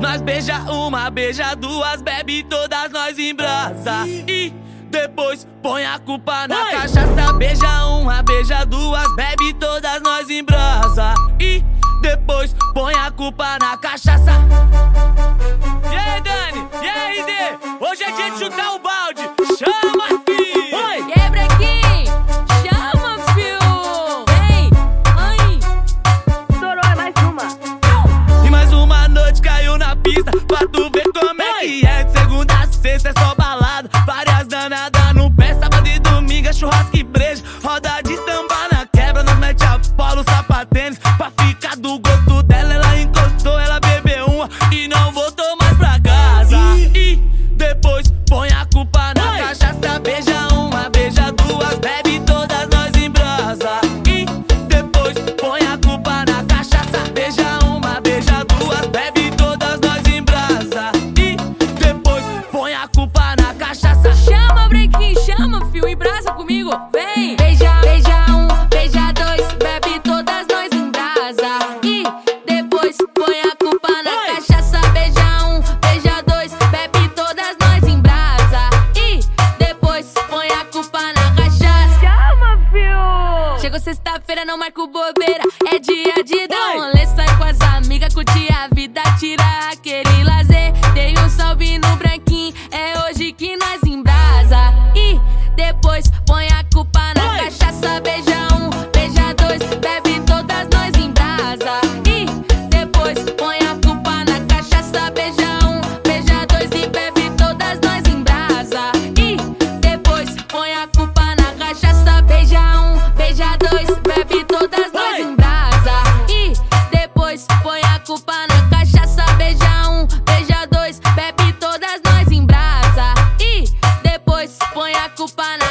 Nós beija uma, beija duas, bebe todas nós em brasa. E depois põe a culpa na Oi. cachaça. Beija uma, beija duas, bebe todas nós em brasa. E depois põe a culpa na cachaça. E aí, Dani? E aí, D? Hoje é dia de chutar o balde. Chama, uma. E mais Feira não marco bobeira, é dia de dar um rolê. Sai com as amigas, curtir a vida, tirar aquele lazer. Dei um salve no branquinho, é hoje que nós embrasa. E depois põe a culpa na voy a ocupar